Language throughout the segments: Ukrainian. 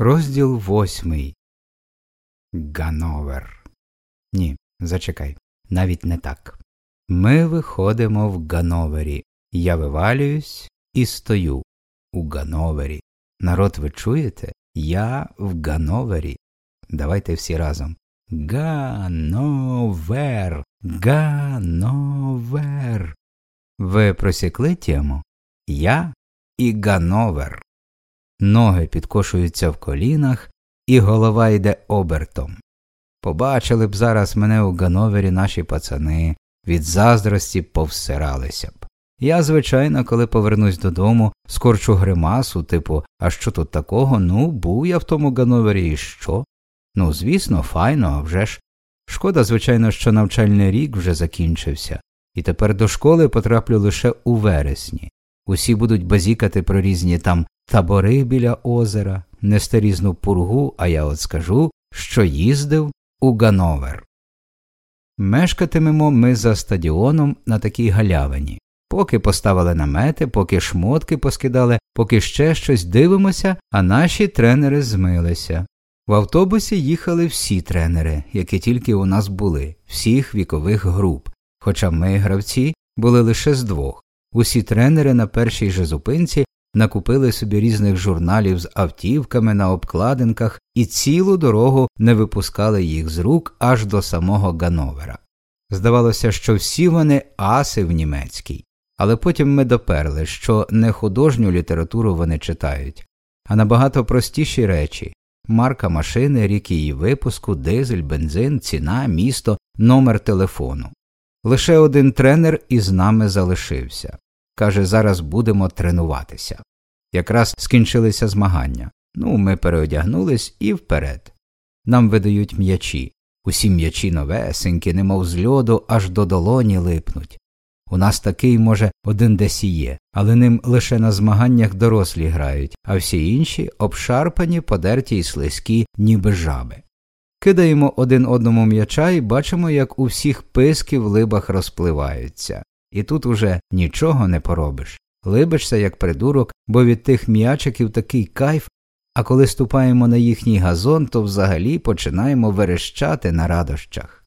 Розділ восьмий. Гановер. Ні, зачекай. Навіть не так. Ми виходимо в Гановері. Я вивалююсь і стою у Гановері. Народ, ви чуєте? Я в Гановері. Давайте всі разом. Гановер. Гановер. Ви просікли тему? Я і Гановер. Ноги підкошуються в колінах, і голова йде обертом. Побачили б зараз мене у Гановері наші пацани, від заздрості повсиралися б. Я, звичайно, коли повернусь додому, скорчу гримасу, типу, а що тут такого? Ну, був я в тому Гановері і що? Ну, звісно, файно, а вже ж. Шкода, звичайно, що навчальний рік вже закінчився, і тепер до школи потраплю лише у вересні. Усі будуть базікати про різні там табори біля озера, нести різну пургу, а я от скажу, що їздив у Гановер. Мешкатимемо ми за стадіоном на такій галявині. Поки поставили намети, поки шмотки поскидали, поки ще щось дивимося, а наші тренери змилися. В автобусі їхали всі тренери, які тільки у нас були, всіх вікових груп, хоча ми, гравці, були лише з двох. Усі тренери на першій же зупинці накупили собі різних журналів з автівками на обкладинках і цілу дорогу не випускали їх з рук аж до самого Гановера. Здавалося, що всі вони аси в німецькій, але потім ми доперли, що не художню літературу вони читають, а набагато простіші речі марка машини, рік її випуску, дизель, бензин, ціна, місто, номер телефону. Лише один тренер із нами залишився. Каже, зараз будемо тренуватися. Якраз скінчилися змагання. Ну, ми переодягнулись і вперед. Нам видають м'ячі. Усі м'ячі новесенькі, немов з льоду, аж до долоні липнуть. У нас такий, може, один десь і є, але ним лише на змаганнях дорослі грають, а всі інші обшарпані, подерті й слизькі, ніби жаби. Кидаємо один одному м'яча і бачимо, як у всіх писки в либах розпливаються. І тут уже нічого не поробиш. Либишся, як придурок, бо від тих м'ячиків такий кайф, а коли ступаємо на їхній газон, то взагалі починаємо верещати на радощах.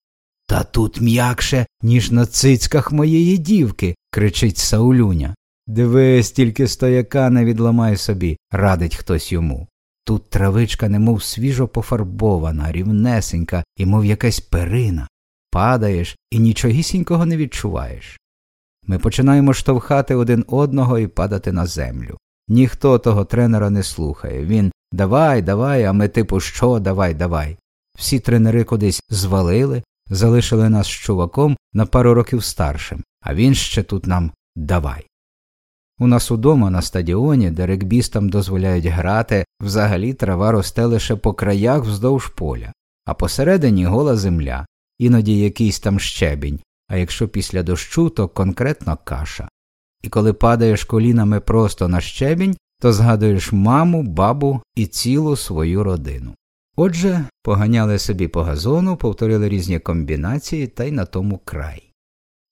Та тут м'якше, ніж на цицьках моєї дівки, кричить Саулюня. Дивись, тільки стояка не відламай собі, радить хтось йому. Тут травичка немов свіжо пофарбована, рівнесенька і мов якась перина. Падаєш і нічогісінького не відчуваєш. Ми починаємо штовхати один одного і падати на землю. Ніхто того тренера не слухає. Він давай, давай, а ми типу що, давай, давай. Всі тренери кудись звалили, залишили нас з чуваком на пару років старшим, а він ще тут нам давай. У нас удома на стадіоні, де регбістам дозволяють грати, взагалі трава росте лише по краях вздовж поля, а посередині гола земля, іноді якийсь там щебінь, а якщо після дощу, то конкретно каша. І коли падаєш колінами просто на щебінь, то згадуєш маму, бабу і цілу свою родину. Отже, поганяли собі по газону, повторили різні комбінації та й на тому край.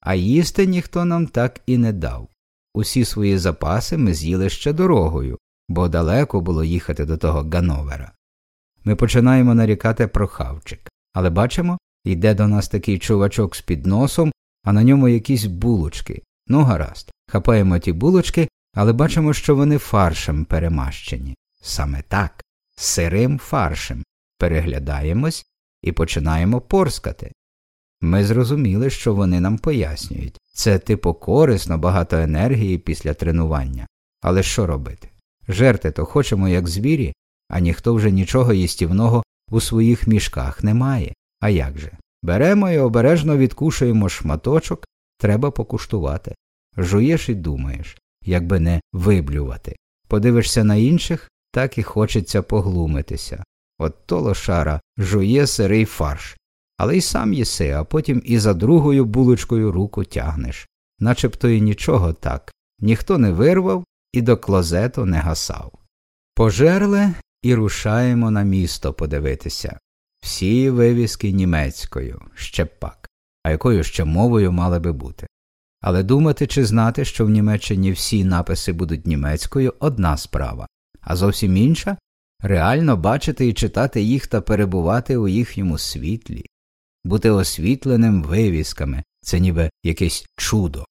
А їсти ніхто нам так і не дав. Усі свої запаси ми з'їли ще дорогою, бо далеко було їхати до того Гановера. Ми починаємо нарікати про хавчик, але бачимо, йде до нас такий чувачок з під носом, а на ньому якісь булочки. Ну, гаразд, хапаємо ті булочки, але бачимо, що вони фаршем перемащені. Саме так, сирим фаршем. Переглядаємось і починаємо порскати. Ми зрозуміли, що вони нам пояснюють це типу корисно, багато енергії після тренування. Але що робити? Жерти то хочемо, як звірі, а ніхто вже нічого їстівного у своїх мішках не має. А як же? Беремо і обережно відкушуємо шматочок, треба покуштувати. Жуєш і думаєш, якби не виблювати. Подивишся на інших, так і хочеться поглумитися. От то лошара жує сирий фарш, але й сам їси, а потім і за другою булочкою руку тягнеш. Начебто і нічого так, ніхто не вирвав і до клозету не гасав. Пожерли і рушаємо на місто подивитися. Всі вивіски німецькою, ще пак, а якою ще мовою мали би бути. Але думати чи знати, що в Німеччині всі написи будуть німецькою одна справа, а зовсім інша реально бачити і читати їх та перебувати у їхньому світлі, бути освітленим вивісками це ніби якесь чудо.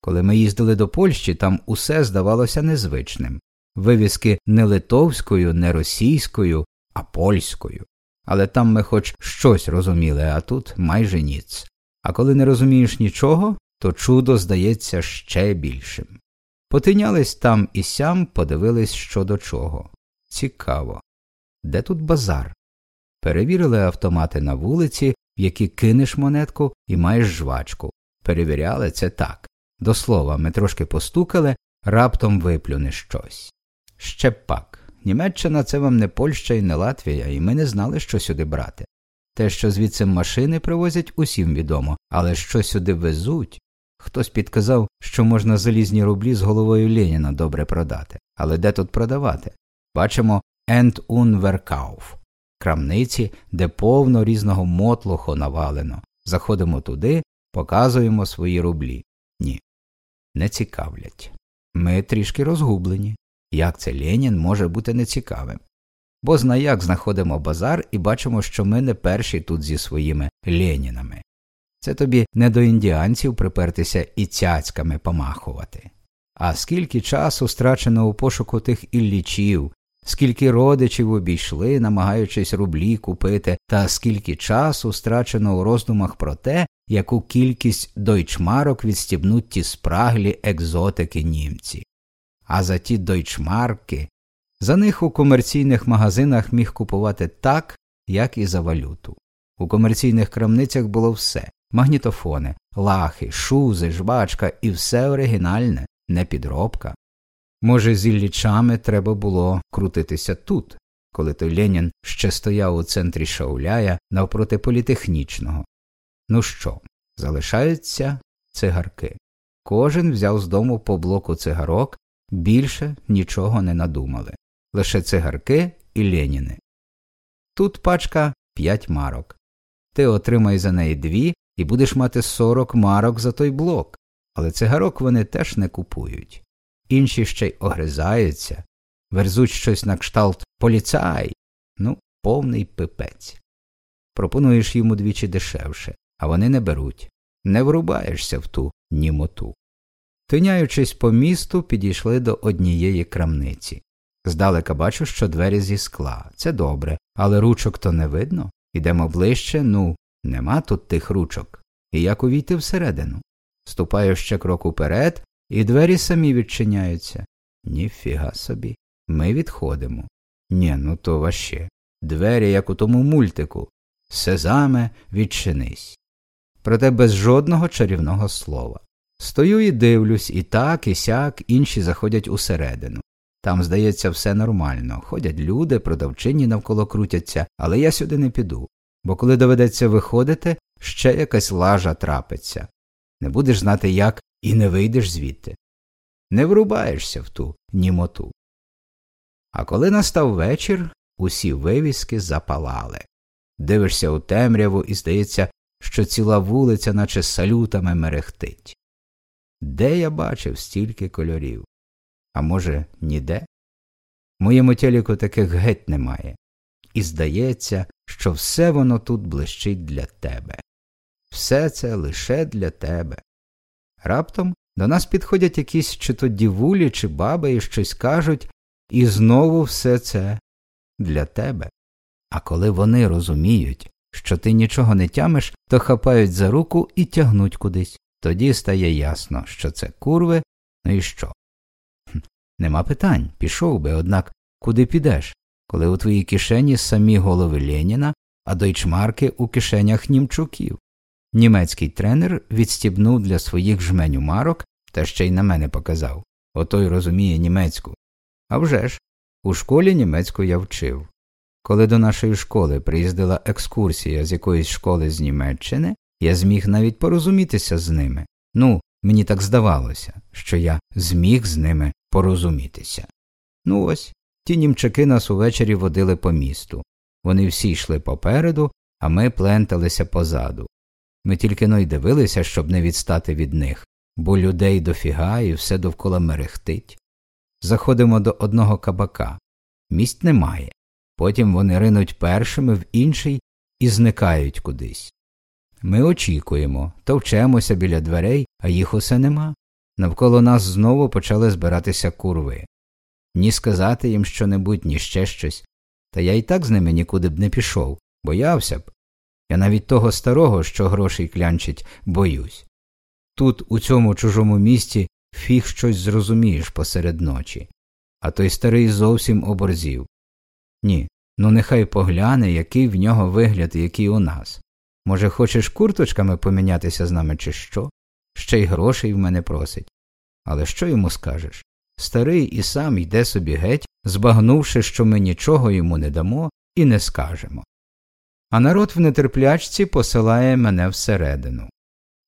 Коли ми їздили до Польщі, там усе здавалося незвичним вивіски не литовською, не російською, а польською. Але там ми хоч щось розуміли, а тут майже ніц. А коли не розумієш нічого, то чудо здається ще більшим. Потинялись там і сям, подивились що до чого. Цікаво. Де тут базар? Перевірили автомати на вулиці, в які кинеш монетку і маєш жвачку. Перевіряли це так. До слова, ми трошки постукали, раптом виплюне щось. Ще пак. Німеччина це вам не Польща і не Латвія, і ми не знали, що сюди брати. Те, що звідси машини привозять, усім відомо, але що сюди везуть. Хтось підказав, що можна залізні рублі з головою Леніна добре продати. Але де тут продавати? Бачимо Verkauf – крамниці, де повно різного мотлуху навалено. Заходимо туди, показуємо свої рублі. Ні, не цікавлять. Ми трішки розгублені. Як це Ленін може бути нецікавим? Бо знаяк знаходимо базар і бачимо, що ми не перші тут зі своїми Ленінами. Це тобі не до індіанців припертися і цяцьками помахувати. А скільки часу страчено у пошуку тих іллічів, скільки родичів обійшли, намагаючись рублі купити, та скільки часу страчено у роздумах про те, яку кількість дойчмарок відстібнуть ті спраглі екзотики німці. А за ті дойчмарки за них у комерційних магазинах міг купувати так, як і за валюту. У комерційних крамницях було все магнітофони, лахи, шузи, жбачка і все оригінальне, не підробка. Може, з іллічами треба було крутитися тут, коли той Ленін ще стояв у центрі Шауляя навпроти політехнічного. Ну що, залишаються цигарки. Кожен взяв з дому по блоку цигарок, більше нічого не надумали. Лише цигарки і Леніни. Тут пачка п'ять марок. Ти отримай за неї дві і будеш мати сорок марок за той блок. Але цигарок вони теж не купують. Інші ще й огризаються, верзуть щось на кшталт поліцай. Ну, повний пипець. Пропонуєш йому двічі дешевше, а вони не беруть. Не врубаєшся в ту німоту. Тиняючись по місту, підійшли до однієї крамниці. Здалека бачу, що двері зі скла. Це добре, але ручок то не видно. Ідемо ближче, ну, нема тут тих ручок. І як увійти всередину? Ступаю ще крок уперед, і двері самі відчиняються. Ніфіга собі. Ми відходимо. Ні, ну то ваще. Двері, як у тому мультику. Сезаме, відчинись. Проте без жодного чарівного слова. Стою і дивлюсь, і так, і сяк, інші заходять усередину. Там, здається, все нормально. Ходять люди, продавчині навколо крутяться, але я сюди не піду. Бо коли доведеться виходити, ще якась лажа трапиться. Не будеш знати як і не вийдеш звідти. Не врубаєшся в ту німоту. А коли настав вечір, усі вивіски запалали. Дивишся у темряву і здається, що ціла вулиця, наче салютами мерехтить. Де я бачив стільки кольорів? А може, ніде? Моєму тіліку таких геть немає. І здається, що все воно тут блищить для тебе. Все це лише для тебе. Раптом до нас підходять якісь чи то дівулі, чи баби і щось кажуть, і знову все це для тебе. А коли вони розуміють, що ти нічого не тямиш, то хапають за руку і тягнуть кудись. Тоді стає ясно, що це курви, ну і що? Нема питань, пішов би, однак куди підеш, коли у твоїй кишені самі голови Леніна, а дойчмарки у кишенях німчуків. Німецький тренер відстібнув для своїх жменю марок та ще й на мене показав отой розуміє німецьку. А вже ж, у школі німецьку я вчив. Коли до нашої школи приїздила екскурсія з якоїсь школи з Німеччини, я зміг навіть порозумітися з ними. Ну, мені так здавалося, що я зміг з ними порозумітися. Ну ось, ті німчаки нас увечері водили по місту. Вони всі йшли попереду, а ми пленталися позаду. Ми тільки но й дивилися, щоб не відстати від них, бо людей дофіга і все довкола мерехтить. Заходимо до одного кабака. Місць немає. потім вони ринуть першими в інший і зникають кудись. Ми очікуємо, товчемося біля дверей, а їх усе нема. Навколо нас знову почали збиратися курви. Ні сказати їм щонебудь, ні ще щось. Та я і так з ними нікуди б не пішов, боявся б. Я навіть того старого, що грошей клянчить, боюсь. Тут, у цьому чужому місті, фіг щось зрозумієш посеред ночі, а той старий зовсім оборзів. Ні, ну нехай погляне, який в нього вигляд, який у нас. Може, хочеш курточками помінятися з нами, чи що? Ще й грошей в мене просить. Але що йому скажеш? Старий і сам йде собі геть, збагнувши, що ми нічого йому не дамо і не скажемо. А народ в нетерплячці посилає мене всередину.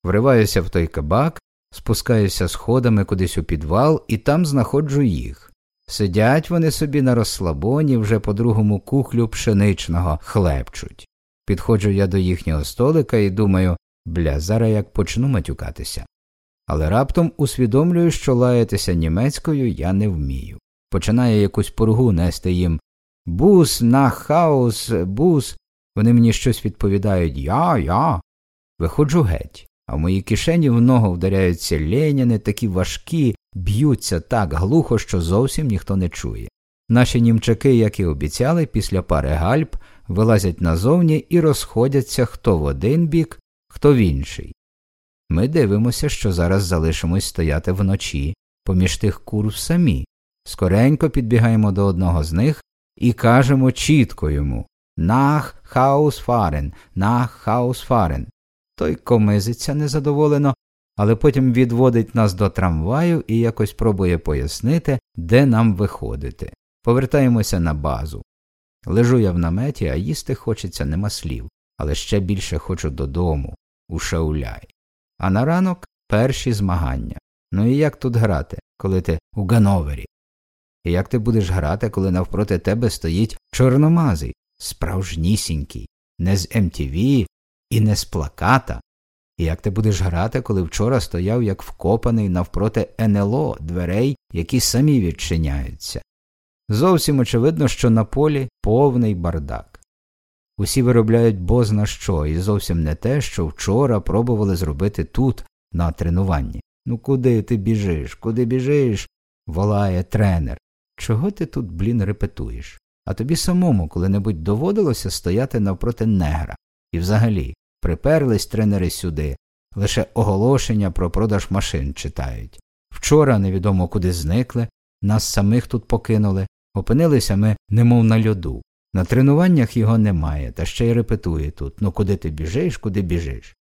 Вриваюся в той кабак, спускаюся сходами кудись у підвал і там знаходжу їх. Сидять вони собі на розслабоні вже по другому кухлю пшеничного хлебчуть. Підходжу я до їхнього столика і думаю бля, зараз як почну матюкатися. Але раптом усвідомлюю, що лаятися німецькою я не вмію. Починає якусь поргу нести їм Bus, nach Haus, Bus. Вони мені щось відповідають Я, я. Виходжу геть, а в моїй кишені в ногу вдаряються леняни, такі важкі, б'ються так глухо, що зовсім ніхто не чує. Наші німчаки, як і обіцяли, після пари гальб вилазять назовні і розходяться хто в один бік, хто в інший. Ми дивимося, що зараз залишимось стояти вночі, поміж тих курв самі. Скоренько підбігаємо до одного з них і кажемо чітко йому Nach Haus fahren, nach Haus fahren. Той комизиться незадоволено, але потім відводить нас до трамваю і якось пробує пояснити, де нам виходити. Повертаємося на базу. Лежу я в наметі, а їсти хочеться нема слів, але ще більше хочу додому, у шауляй. А на ранок перші змагання. Ну і як тут грати, коли ти у Гановері? І як ти будеш грати, коли навпроти тебе стоїть чорномазий, справжнісінький, не з МТВ і не з плаката? І як ти будеш грати, коли вчора стояв як вкопаний навпроти НЛО дверей, які самі відчиняються? Зовсім очевидно, що на полі повний бардак. Усі виробляють бозна що, і зовсім не те, що вчора пробували зробити тут, на тренуванні. Ну куди ти біжиш, куди біжиш? волає тренер. Чого ти тут, блін, репетуєш? А тобі самому коли-небудь доводилося стояти навпроти негра. І взагалі, приперлись тренери сюди, лише оголошення про продаж машин читають. Вчора невідомо куди зникли, нас самих тут покинули, опинилися ми немов на льоду. На тренуваннях його немає, та ще й репетує тут ну куди ти біжиш, куди біжиш.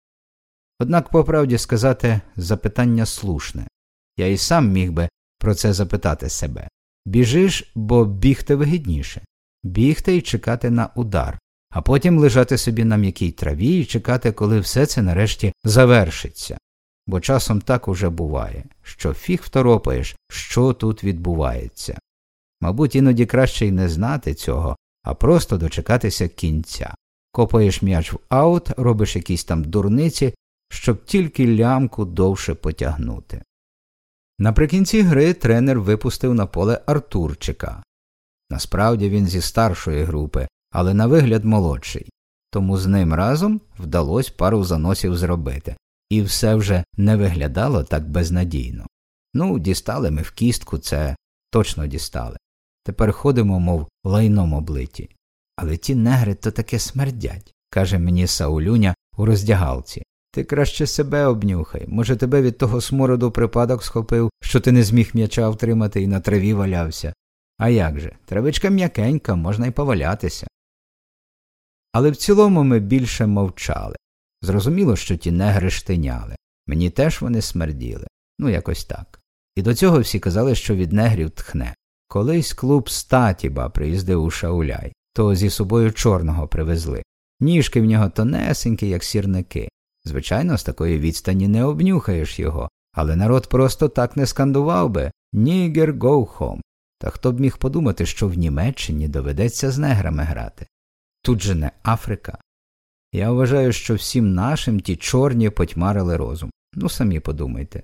Однак, по правді сказати, запитання слушне. Я і сам міг би про це запитати себе біжиш, бо бігти вигідніше, бігти і чекати на удар, а потім лежати собі на м'якій траві і чекати, коли все це нарешті завершиться. Бо часом так уже буває, що фіг второпаєш, що тут відбувається. Мабуть, іноді краще й не знати цього, а просто дочекатися кінця. Копаєш м'яч в аут, робиш якісь там дурниці, щоб тільки лямку довше потягнути. Наприкінці гри тренер випустив на поле Артурчика. Насправді він зі старшої групи, але на вигляд молодший, тому з ним разом вдалося пару заносів зробити, і все вже не виглядало так безнадійно. Ну, дістали ми в кістку це точно дістали. Тепер ходимо, мов лайном облиті. Але ті негри то таке смердять, каже мені Саулюня у роздягалці. Ти краще себе обнюхай. Може, тебе від того смороду припадок схопив, що ти не зміг м'яча втримати і на траві валявся. А як же? Травичка м'якенька, можна й повалятися. Але в цілому ми більше мовчали. Зрозуміло, що ті негри штиняли. Мені теж вони смерділи. Ну, якось так. І до цього всі казали, що від негрів тхне. Колись клуб статіба приїздив у шауляй, то зі собою чорного привезли. Ніжки в нього тонесенькі, як сірники. Звичайно, з такої відстані не обнюхаєш його, але народ просто так не скандував би Нігер go. Та хто б міг подумати, що в Німеччині доведеться з неграми грати? Тут же не Африка. Я вважаю, що всім нашим ті чорні потьмарили розум. Ну самі подумайте.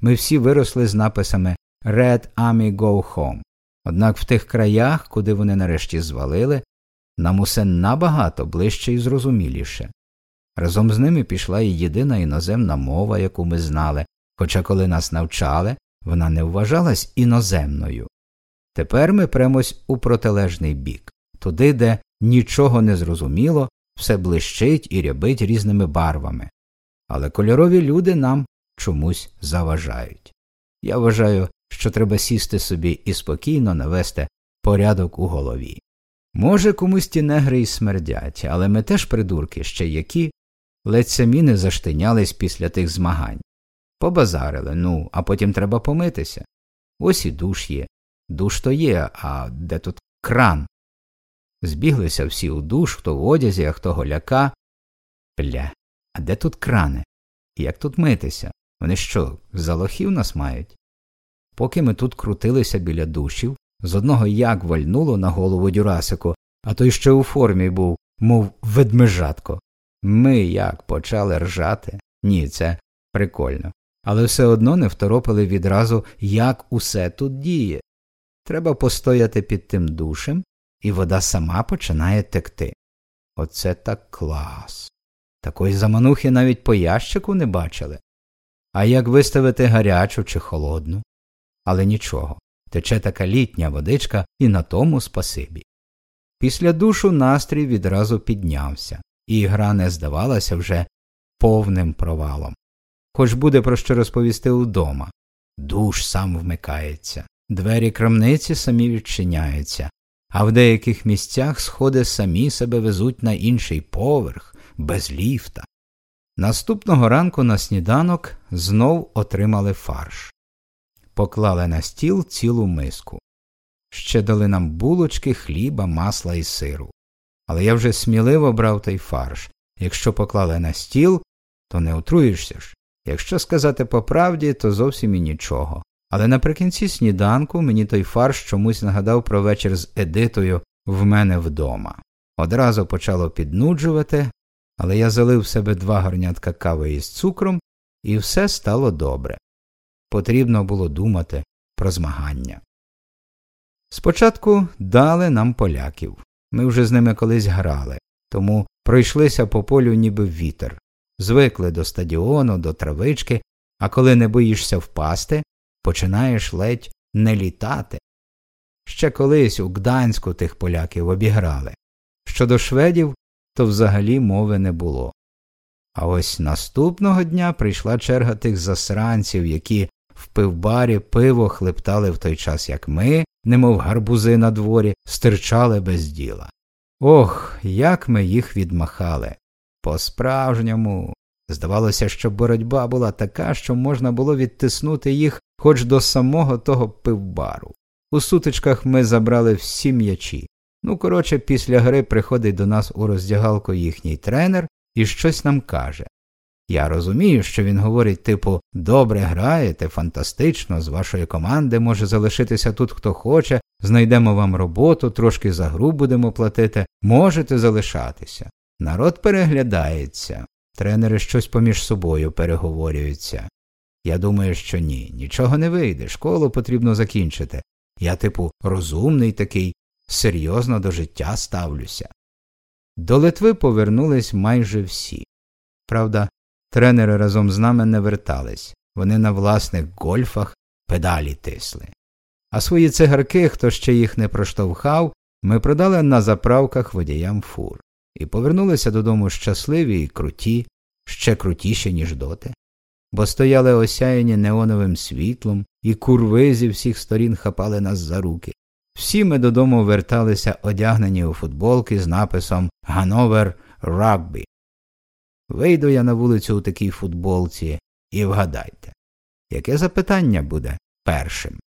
Ми всі виросли з написами Red Army Go Home. Однак в тих краях, куди вони нарешті звалили, нам усе набагато ближче і зрозуміліше. Разом з ними пішла і єдина іноземна мова, яку ми знали, хоча коли нас навчали, вона не вважалась іноземною. Тепер ми премось у протилежний бік, туди, де нічого не зрозуміло, все блищить і рябить різними барвами. Але кольорові люди нам чомусь заважають. Я вважаю, що треба сісти собі і спокійно навести порядок у голові. Може, комусь ті негри й смердять, але ми теж придурки ще які, ледь самі не заштинялись після тих змагань. Побазарили, ну, а потім треба помитися. Ось і душ є. Душ то є, а де тут кран? Збіглися всі у душ, хто в одязі, а хто голяка. Бля, а де тут крани? Як тут митися? Вони що, за лохів нас мають? Поки ми тут крутилися біля душів, з одного як вальнуло на голову Дюрасику, а той ще у формі був, мов ведмежатко. Ми як почали ржати? Ні, це прикольно. Але все одно не второпили відразу, як усе тут діє. Треба постояти під тим душем, і вода сама починає текти. Оце так клас. Такої заманухи навіть по ящику не бачили. А як виставити гарячу чи холодну? Але нічого, тече така літня водичка і на тому спасибі. Після душу настрій відразу піднявся, і гра не здавалася вже повним провалом. Хоч буде про що розповісти вдома. Душ сам вмикається, двері крамниці самі відчиняються, а в деяких місцях сходи самі себе везуть на інший поверх, без ліфта. Наступного ранку на сніданок знов отримали фарш, поклали на стіл цілу миску. Ще дали нам булочки, хліба, масла і сиру. Але я вже сміливо брав той фарш. Якщо поклали на стіл, то не отруєшся ж. Якщо сказати по правді, то зовсім і нічого. Але наприкінці сніданку мені той фарш чомусь нагадав про вечір з Едитою в мене вдома. Одразу почало піднуджувати, але я залив в себе два горнятка кави із цукром, і все стало добре. Потрібно було думати про змагання. Спочатку дали нам поляків. Ми вже з ними колись грали, тому пройшлися по полю ніби вітер, звикли до стадіону, до травички, а коли не боїшся впасти, починаєш ледь не літати. Ще колись у Гданську тих поляків обіграли. Щодо шведів, то взагалі мови не було. А ось наступного дня прийшла черга тих засранців, які в пивбарі пиво хлептали в той час, як ми, немов гарбузи на дворі, стирчали без діла. Ох, як ми їх відмахали. По справжньому. Здавалося, що боротьба була така, що можна було відтиснути їх хоч до самого того пивбару. У сутичках ми забрали всі м'ячі. Ну, коротше, після гри приходить до нас у роздягалку їхній тренер і щось нам каже. Я розумію, що він говорить, типу, добре граєте, фантастично, з вашої команди може залишитися тут хто хоче, знайдемо вам роботу, трошки за гру будемо платити, можете залишатися. Народ переглядається, тренери щось поміж собою переговорюються. Я думаю, що ні, нічого не вийде, школу потрібно закінчити. Я, типу, розумний такий, серйозно до життя ставлюся. До Литви повернулись майже всі. Правда, тренери разом з нами не вертались, вони на власних гольфах педалі тисли. А свої цигарки, хто ще їх не проштовхав, ми продали на заправках водіям фур і повернулися додому щасливі і круті, ще крутіші, ніж доти, бо стояли осяяні неоновим світлом, і курви зі всіх сторін хапали нас за руки. Всі ми додому верталися одягнені у футболки з написом Гановер Рагбі. Вийду я на вулицю у такій футболці і вгадайте, яке запитання буде першим?